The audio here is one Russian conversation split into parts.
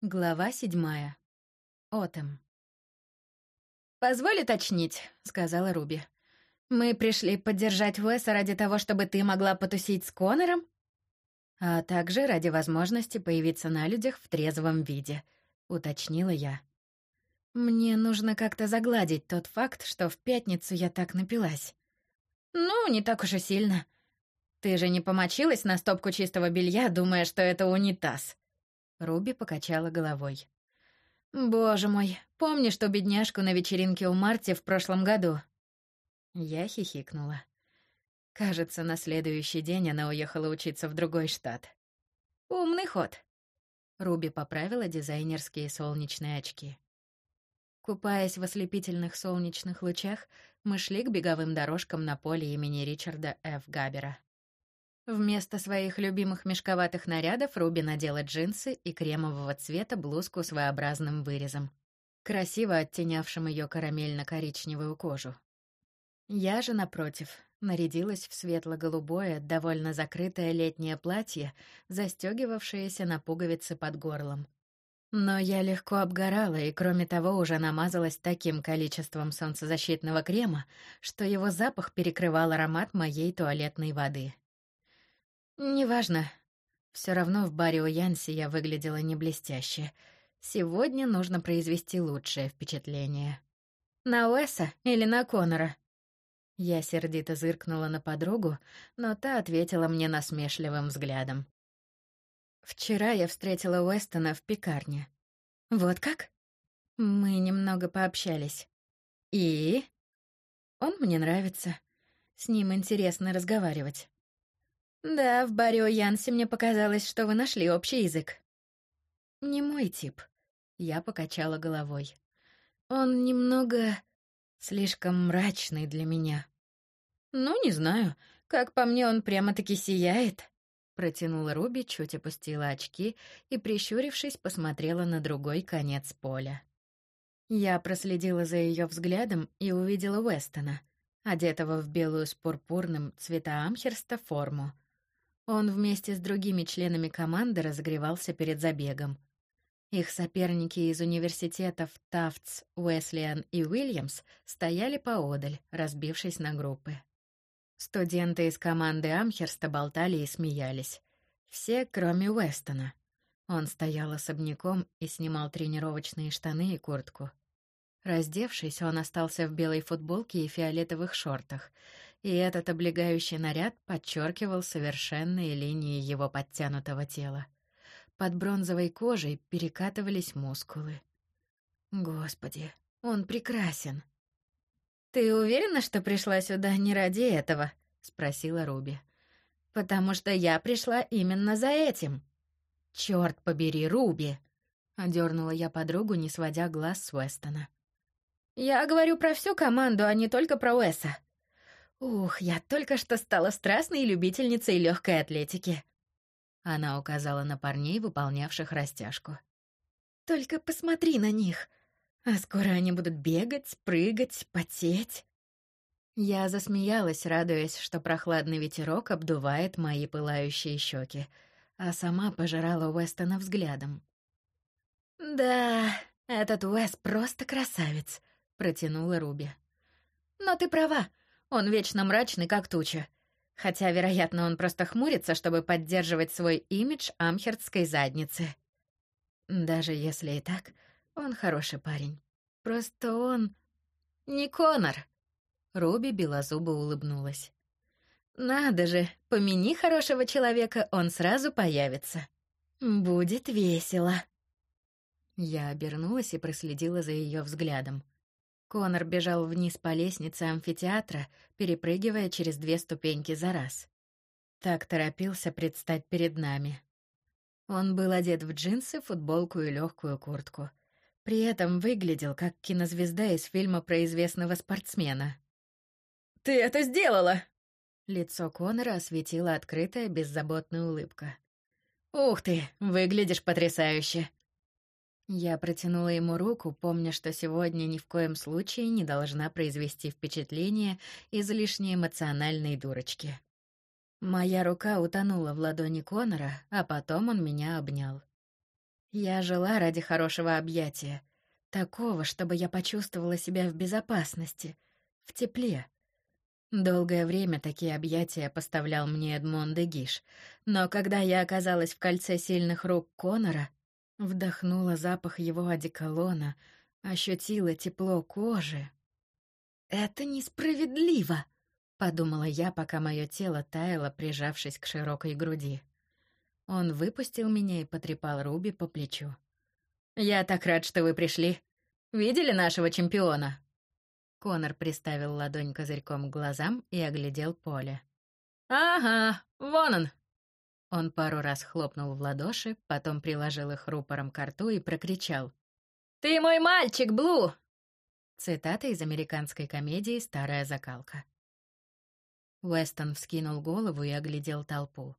Глава седьмая. Отом. «Позволь уточнить», — сказала Руби. «Мы пришли поддержать Уэса ради того, чтобы ты могла потусить с Конором, а также ради возможности появиться на людях в трезвом виде», — уточнила я. «Мне нужно как-то загладить тот факт, что в пятницу я так напилась». «Ну, не так уж и сильно. Ты же не помочилась на стопку чистого белья, думая, что это унитаз?» Руби покачала головой. «Боже мой, помнишь ту бедняжку на вечеринке у Марти в прошлом году?» Я хихикнула. Кажется, на следующий день она уехала учиться в другой штат. «Умный ход». Руби поправила дизайнерские солнечные очки. Купаясь в ослепительных солнечных лучах, мы шли к беговым дорожкам на поле имени Ричарда Ф. Габера. Вместо своих любимых мешковатых нарядов Руби надела джинсы и кремового цвета блузку с V-образным вырезом, красиво оттенявшим ее карамельно-коричневую кожу. Я же, напротив, нарядилась в светло-голубое, довольно закрытое летнее платье, застегивавшееся на пуговицы под горлом. Но я легко обгорала и, кроме того, уже намазалась таким количеством солнцезащитного крема, что его запах перекрывал аромат моей туалетной воды. Неважно. Все равно в баре у Янси я выглядела не блестяще. Сегодня нужно произвести лучшее впечатление. На Уэса или на Конора? Я сердито зыркнула на подругу, но та ответила мне насмешливым взглядом. Вчера я встретила Уэстона в пекарне. Вот как? Мы немного пообщались. И? Он мне нравится. С ним интересно разговаривать. Да, в баре у Янси мне показалось, что вы нашли общий язык. Не мой тип. Я покачала головой. Он немного слишком мрачный для меня. Ну, не знаю. Как по мне, он прямо-таки сияет. Протянула Руби, чуть опустила очки и, прищурившись, посмотрела на другой конец поля. Я проследила за ее взглядом и увидела Уэстона, одетого в белую с пурпурным цвета Амхерста форму, он вместе с другими членами команды разогревался перед забегом. Их соперники из университетов Тафтс, Уэслиан и Уильямс стояли поодаль, разбившись на группы. Студенты из команды Амхерста болтали и смеялись. Все, кроме Уэстона. Он стоял особняком и снимал тренировочные штаны и куртку. Раздевшись, он остался в белой футболке и фиолетовых шортах — и этот облегающий наряд подчеркивал совершенные линии его подтянутого тела. Под бронзовой кожей перекатывались мускулы. Господи, он прекрасен. Ты уверена, что пришла сюда не ради этого? спросила Руби. Потому что я пришла именно за этим. Черт побери, Руби, одернула я подругу, не сводя глаз с Уэстона. Я говорю про всю команду, а не только про Уэса. «Ух, я только что стала страстной любительницей легкой атлетики». Она указала на парней, выполнявших растяжку. «Только посмотри на них. А скоро они будут бегать, прыгать, потеть». Я засмеялась, радуясь, что прохладный ветерок обдувает мои пылающие щеки, а сама пожирала Уэстона взглядом. «Да, этот Уэс просто красавец», — протянула Руби. «Но ты права, он вечно мрачный, как туча. Хотя, вероятно, он просто хмурится, чтобы поддерживать свой имидж амхердской задницы. Даже если и так, он хороший парень. Просто он... не Конор. Руби белозубо улыбнулась. «Надо же, помяни хорошего человека, он сразу появится. Будет весело». Я обернулась и проследила за ее взглядом. Конор бежал вниз по лестнице амфитеатра, перепрыгивая через две ступеньки за раз. Так торопился предстать перед нами. Он был одет в джинсы, футболку и легкую куртку. При этом выглядел как кинозвезда из фильма про известного спортсмена. «Ты это сделала!» Лицо Конора осветила открытая, беззаботная улыбка. «Ух ты, выглядишь потрясающе!» Я протянула ему руку, помня, что сегодня ни в коем случае не должна произвести впечатление излишне эмоциональной дурочки. Моя рука утонула в ладони Конора, а потом он меня обнял. Я жила ради хорошего объятия, такого, чтобы я почувствовала себя в безопасности, в тепле. Долгое время такие объятия поставлял мне Эдмон де Гиш, но когда я оказалась в кольце сильных рук Конора, вдохнула запах его одеколона, ощутила тепло кожи. «Это несправедливо!» — подумала я, пока мое тело таяло, прижавшись к широкой груди. Он выпустил меня и потрепал Руби по плечу. «Я так рад, что вы пришли. Видели нашего чемпиона?» Конор приставил ладонь козырьком к глазам и оглядел поле. «Ага, вон он!» Он пару раз хлопнул в ладоши, потом приложил их рупором к рту и прокричал. «Ты мой мальчик, Блу!» Цитата из американской комедии «Старая закалка». Уэстон вскинул голову и оглядел толпу.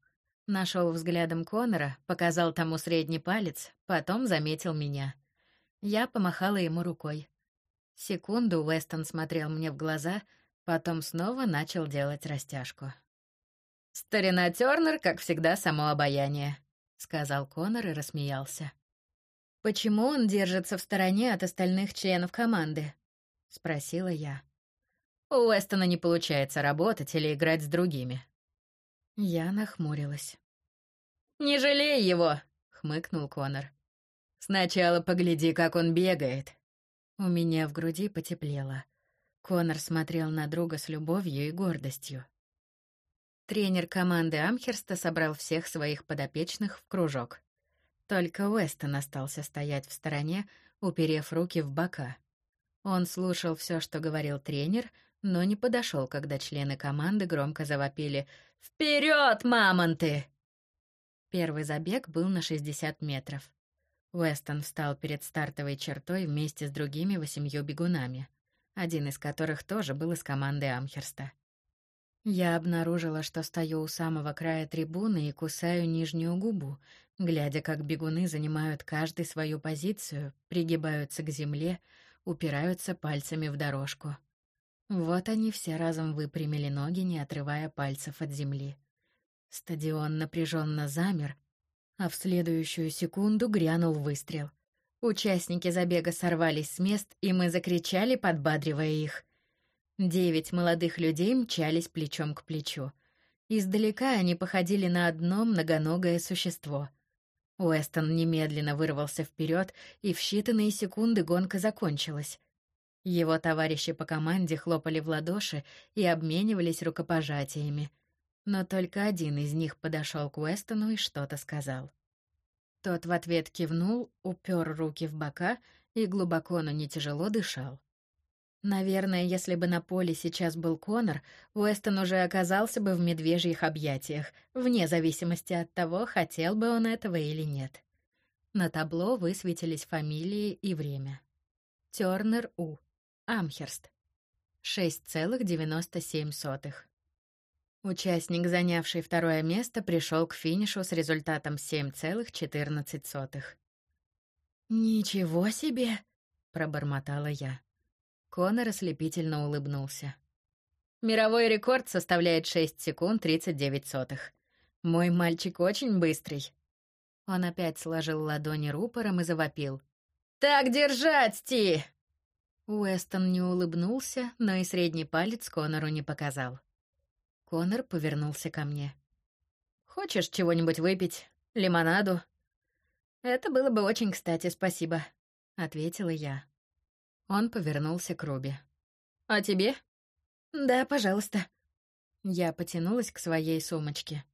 Нашел взглядом Конора, показал тому средний палец, потом заметил меня. Я помахала ему рукой. Секунду Уэстон смотрел мне в глаза, потом снова начал делать растяжку. «Старина Тёрнер, как всегда, само обаяние», — сказал Конор и рассмеялся. «Почему он держится в стороне от остальных членов команды?» — спросила я. «У Уэстона не получается работать или играть с другими». Я нахмурилась. «Не жалей его!» — хмыкнул Конор. «Сначала погляди, как он бегает». У меня в груди потеплело. Конор смотрел на друга с любовью и гордостью. Тренер команды Амхерста собрал всех своих подопечных в кружок. Только Уэстон остался стоять в стороне, уперев руки в бока. Он слушал все, что говорил тренер, но не подошел, когда члены команды громко завопили «Вперед, мамонты!». Первый забег был на 60 метров. Уэстон встал перед стартовой чертой вместе с другими восемью бегунами, один из которых тоже был из команды Амхерста. Я обнаружила, что стою у самого края трибуны и кусаю нижнюю губу, глядя, как бегуны занимают каждый свою позицию, пригибаются к земле, упираются пальцами в дорожку. Вот они все разом выпрямили ноги, не отрывая пальцев от земли. Стадион напряженно замер, а в следующую секунду грянул выстрел. Участники забега сорвались с мест, и мы закричали, подбадривая их. Девять молодых людей мчались плечом к плечу. Издалека они походили на одно многоногое существо. Уэстон немедленно вырвался вперед, и в считанные секунды гонка закончилась. Его товарищи по команде хлопали в ладоши и обменивались рукопожатиями но только один из них подошел к Уэстону и что-то сказал. Тот в ответ кивнул, упер руки в бока и глубоко, но не тяжело дышал. Наверное, если бы на поле сейчас был Конор, Уэстон уже оказался бы в медвежьих объятиях, вне зависимости от того, хотел бы он этого или нет. На табло высветились фамилии и время. Тёрнер У. Амхерст. 6,97. Участник, занявший второе место, пришел к финишу с результатом 7,14. «Ничего себе!» — пробормотала я. Конор ослепительно улыбнулся. «Мировой рекорд составляет 6 секунд 39 сотых. Мой мальчик очень быстрый». Он опять сложил ладони рупором и завопил. «Так держать, Ти!» Уэстон не улыбнулся, но и средний палец Конору не показал. Конор повернулся ко мне. «Хочешь чего-нибудь выпить? Лимонаду?» «Это было бы очень кстати, спасибо», — ответила я. Он повернулся к Руби. «А тебе?» «Да, пожалуйста». Я потянулась к своей сумочке.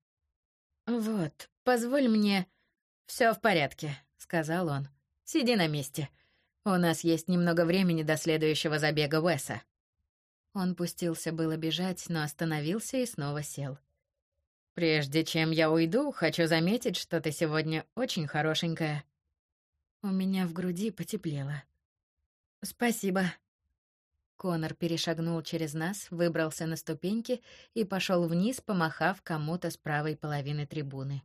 «Вот, позволь мне...» Все в порядке», — сказал он. «Сиди на месте. У нас есть немного времени до следующего забега Уэса». Он пустился было бежать, но остановился и снова сел. «Прежде чем я уйду, хочу заметить, что ты сегодня очень хорошенькая». У меня в груди потеплело. «Спасибо». Конор перешагнул через нас, выбрался на ступеньки и пошел вниз, помахав кому-то с правой половины трибуны.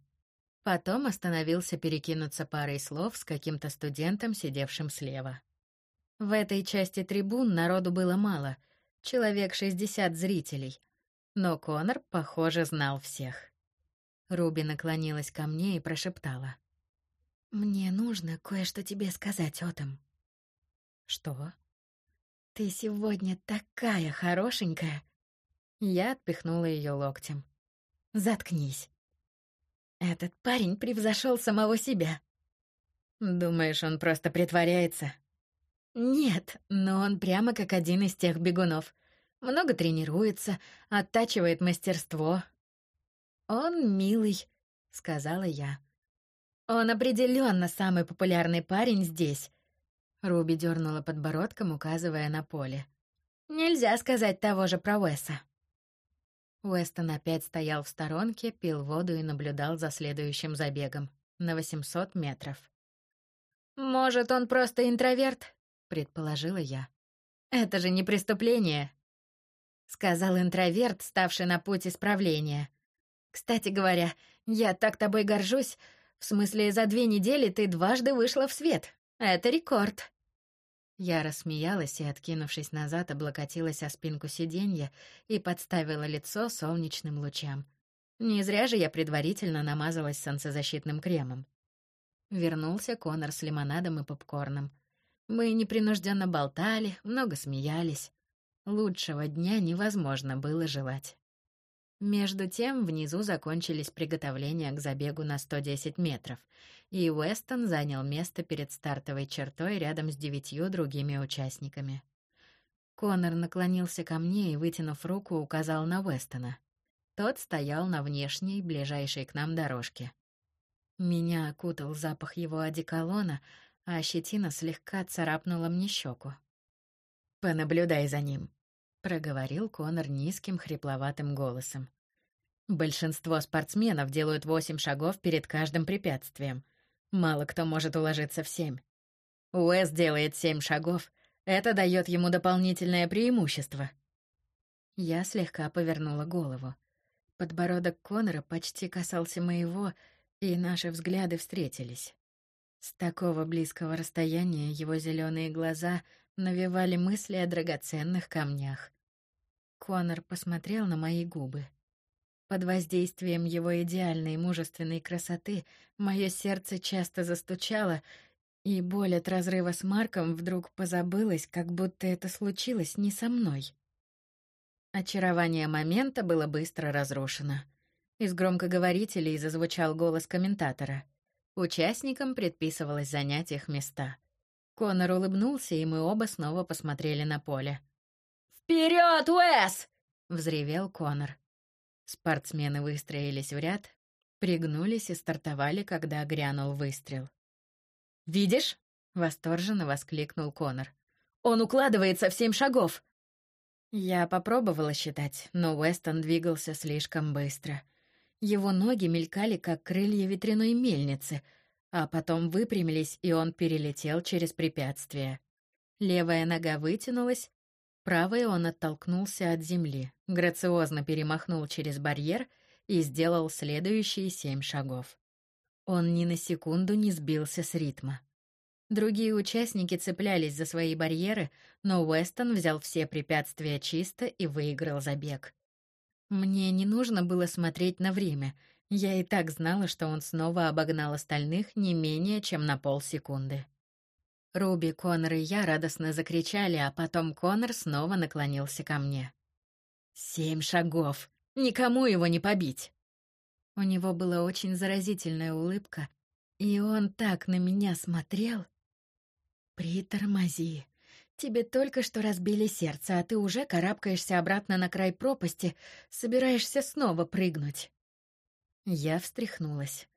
Потом остановился перекинуться парой слов с каким-то студентом, сидевшим слева. В этой части трибун народу было мало — человек шестьдесят зрителей. Но Конор, похоже, знал всех. Руби наклонилась ко мне и прошептала. Мне нужно кое-что тебе сказать, Отом. Что? Ты сегодня такая хорошенькая. Я отпихнула ее локтем. Заткнись. Этот парень превзошел самого себя. Думаешь, он просто притворяется? Нет, но он прямо как один из тех бегунов. Много тренируется, оттачивает мастерство. Он милый, сказала я. Он определенно самый популярный парень здесь. Руби дернула подбородком, указывая на поле. Нельзя сказать того же про Уэса. Уэстон опять стоял в сторонке, пил воду и наблюдал за следующим забегом на 800 метров. Может, он просто интроверт, предположила я. Это же не преступление, сказал интроверт, ставший на путь исправления. Кстати говоря, я так тобой горжусь, в смысле, за две недели ты дважды вышла в свет. Это рекорд. Я рассмеялась и, откинувшись назад, облокотилась о спинку сиденья и подставила лицо солнечным лучам. Не зря же я предварительно намазалась солнцезащитным кремом. Вернулся Конор с лимонадом и попкорном. Мы непринужденно болтали, много смеялись. Лучшего дня невозможно было желать. Между тем внизу закончились приготовления к забегу на 110 метров, и Уэстон занял место перед стартовой чертой рядом с девятью другими участниками. Конор наклонился ко мне и, вытянув руку, указал на Уэстона. Тот стоял на внешней, ближайшей к нам дорожке. Меня окутал запах его одеколона, а щетина слегка царапнула мне щеку. «Понаблюдай за ним», проговорил Конор низким хрипловатым голосом. Большинство спортсменов делают восемь шагов перед каждым препятствием. Мало кто может уложиться в семь. Уэс делает семь шагов. Это дает ему дополнительное преимущество. Я слегка повернула голову. Подбородок Конора почти касался моего, и наши взгляды встретились. С такого близкого расстояния его зеленые глаза навевали мысли о драгоценных камнях. Конор посмотрел на мои губы. Под воздействием его идеальной мужественной красоты мое сердце часто застучало, и боль от разрыва с Марком вдруг позабылась, как будто это случилось не со мной. Очарование момента было быстро разрушено. Из громкоговорителей зазвучал голос комментатора. Участникам предписывалось занять их места — Конор улыбнулся, и мы оба снова посмотрели на поле. «Вперед, Уэс!» — взревел Конор. Спортсмены выстроились в ряд, пригнулись и стартовали, когда грянул выстрел. «Видишь?» — восторженно воскликнул Конор. «Он укладывается в семь шагов!» Я попробовала считать, но Уэстон двигался слишком быстро. Его ноги мелькали, как крылья ветряной мельницы — а потом выпрямились, и он перелетел через препятствие. Левая нога вытянулась, правой он оттолкнулся от земли, грациозно перемахнул через барьер и сделал следующие семь шагов. Он ни на секунду не сбился с ритма. Другие участники цеплялись за свои барьеры, но Уэстон взял все препятствия чисто и выиграл забег. Мне не нужно было смотреть на время — я и так знала, что он снова обогнал остальных не менее чем на полсекунды. Руби, Конор и я радостно закричали, а потом Конор снова наклонился ко мне. «Семь шагов! Никому его не побить!» У него была очень заразительная улыбка, и он так на меня смотрел. «Притормози. Тебе только что разбили сердце, а ты уже карабкаешься обратно на край пропасти, собираешься снова прыгнуть». Я встряхнулась.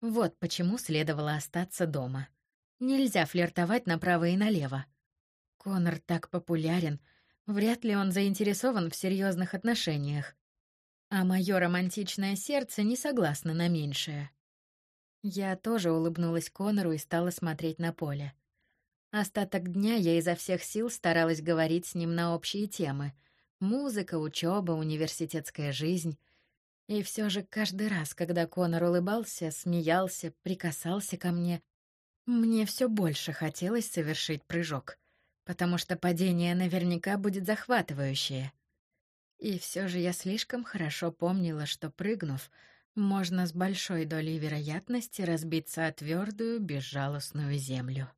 Вот почему следовало остаться дома. Нельзя флиртовать направо и налево. Конор так популярен, вряд ли он заинтересован в серьезных отношениях. А мое романтичное сердце не согласно на меньшее. Я тоже улыбнулась Конору и стала смотреть на поле. Остаток дня я изо всех сил старалась говорить с ним на общие темы: музыка, учеба, университетская жизнь — и все же каждый раз, когда Конор улыбался, смеялся, прикасался ко мне, мне все больше хотелось совершить прыжок, потому что падение наверняка будет захватывающее. И все же я слишком хорошо помнила, что прыгнув, можно с большой долей вероятности разбиться о твердую, безжалостную землю.